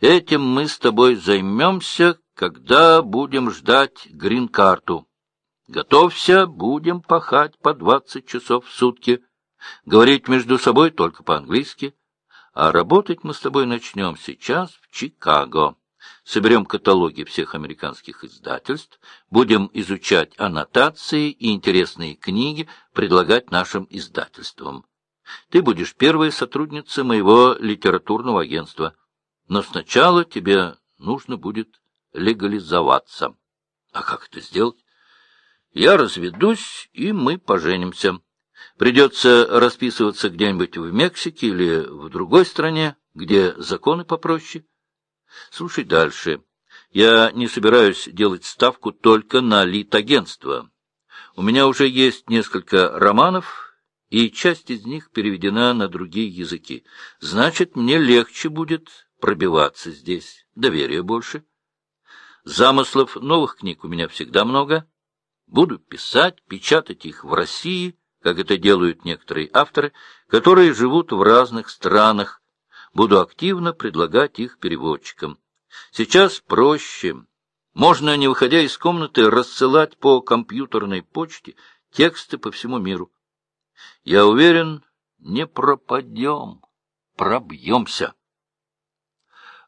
Этим мы с тобой займемся, когда будем ждать грин-карту. Готовься, будем пахать по двадцать часов в сутки. Говорить между собой только по-английски. А работать мы с тобой начнем сейчас в Чикаго. Соберем каталоги всех американских издательств, будем изучать аннотации и интересные книги, предлагать нашим издательствам. Ты будешь первой сотрудницей моего литературного агентства. Но сначала тебе нужно будет легализоваться. А как это сделать? Я разведусь, и мы поженимся. Придется расписываться где-нибудь в Мексике или в другой стране, где законы попроще. Слушай дальше. Я не собираюсь делать ставку только на литагентство. У меня уже есть несколько романов, и часть из них переведена на другие языки. Значит, мне легче будет пробиваться здесь. Доверия больше. Замыслов новых книг у меня всегда много. Буду писать, печатать их в России, как это делают некоторые авторы, которые живут в разных странах. Буду активно предлагать их переводчикам. Сейчас проще. Можно, не выходя из комнаты, рассылать по компьютерной почте тексты по всему миру. Я уверен, не пропадем, пробьемся.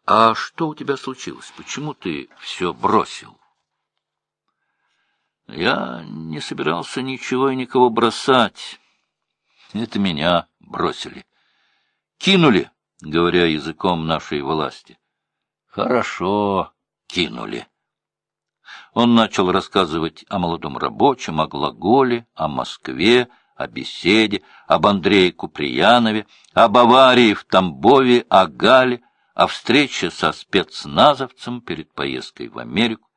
А что у тебя случилось? Почему ты все бросил? Я не собирался ничего и никого бросать. Это меня бросили. Кинули, говоря языком нашей власти. Хорошо, кинули. Он начал рассказывать о молодом рабочем, о глаголе, о Москве, о беседе, об Андрее Куприянове, об аварии в Тамбове, о Гале, о встрече со спецназовцем перед поездкой в Америку.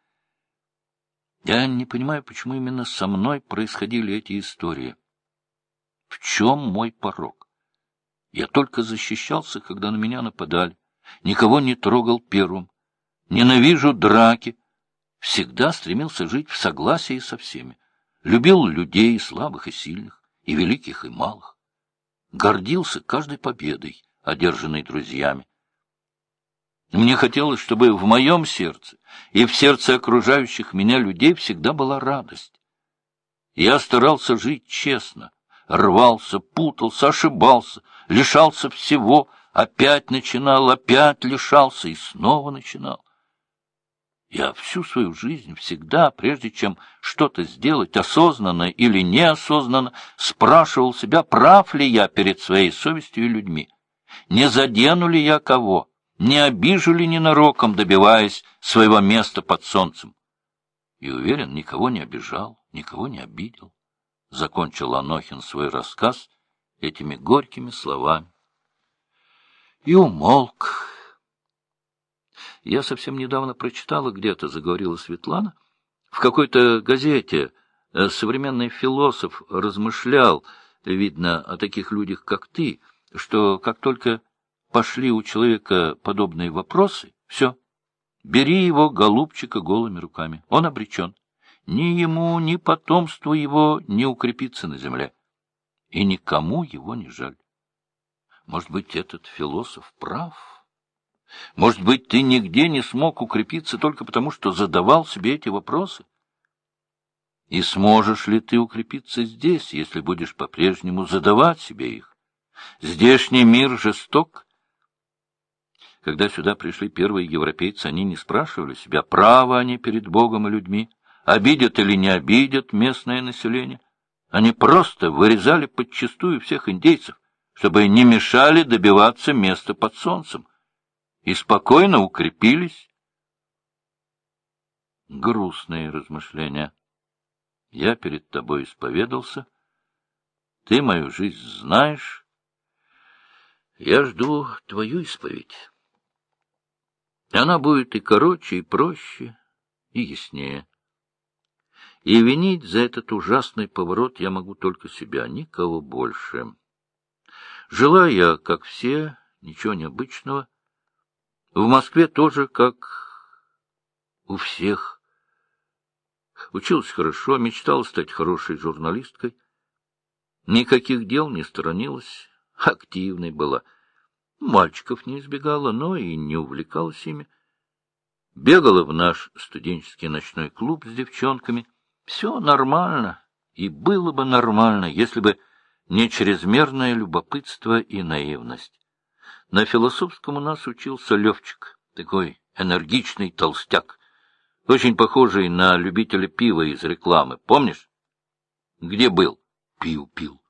Я не понимаю, почему именно со мной происходили эти истории. В чем мой порог? Я только защищался, когда на меня нападали, никого не трогал первым, ненавижу драки, всегда стремился жить в согласии со всеми, любил людей, слабых и сильных, и великих и малых, гордился каждой победой, одержанной друзьями, мне хотелось, чтобы в моем сердце и в сердце окружающих меня людей всегда была радость. Я старался жить честно, рвался, путался, ошибался, лишался всего, опять начинал, опять лишался и снова начинал. Я всю свою жизнь всегда, прежде чем что-то сделать, осознанно или неосознанно, спрашивал себя, прав ли я перед своей совестью и людьми, не задену ли я кого, не обижу ли ненароком, добиваясь своего места под солнцем. И, уверен, никого не обижал, никого не обидел. Закончил Анохин свой рассказ этими горькими словами. И умолк. Я совсем недавно прочитала где-то, заговорила Светлана, в какой-то газете э, современный философ размышлял, видно, о таких людях, как ты, что как только пошли у человека подобные вопросы, все, бери его, голубчика, голыми руками. Он обречен. Ни ему, ни потомству его не укрепиться на земле. И никому его не жаль. Может быть, этот философ прав? Может быть, ты нигде не смог укрепиться только потому, что задавал себе эти вопросы? И сможешь ли ты укрепиться здесь, если будешь по-прежнему задавать себе их? Здешний мир жесток, когда сюда пришли первые европейцы, они не спрашивали себя, правы они перед Богом и людьми, обидят или не обидят местное население. Они просто вырезали подчистую всех индейцев, чтобы не мешали добиваться места под солнцем, и спокойно укрепились. Грустные размышления. Я перед тобой исповедался, ты мою жизнь знаешь, я жду твою исповедь. Она будет и короче, и проще, и яснее. И винить за этот ужасный поворот я могу только себя, никого больше. Жила я, как все, ничего необычного. В Москве тоже, как у всех. Училась хорошо, мечтала стать хорошей журналисткой. Никаких дел не сторонилась, активной была — Мальчиков не избегала, но и не увлекалась ими. Бегала в наш студенческий ночной клуб с девчонками. Все нормально, и было бы нормально, если бы не чрезмерное любопытство и наивность. На философском у нас учился Левчик, такой энергичный толстяк, очень похожий на любителя пива из рекламы. Помнишь? Где был? Пил, пил.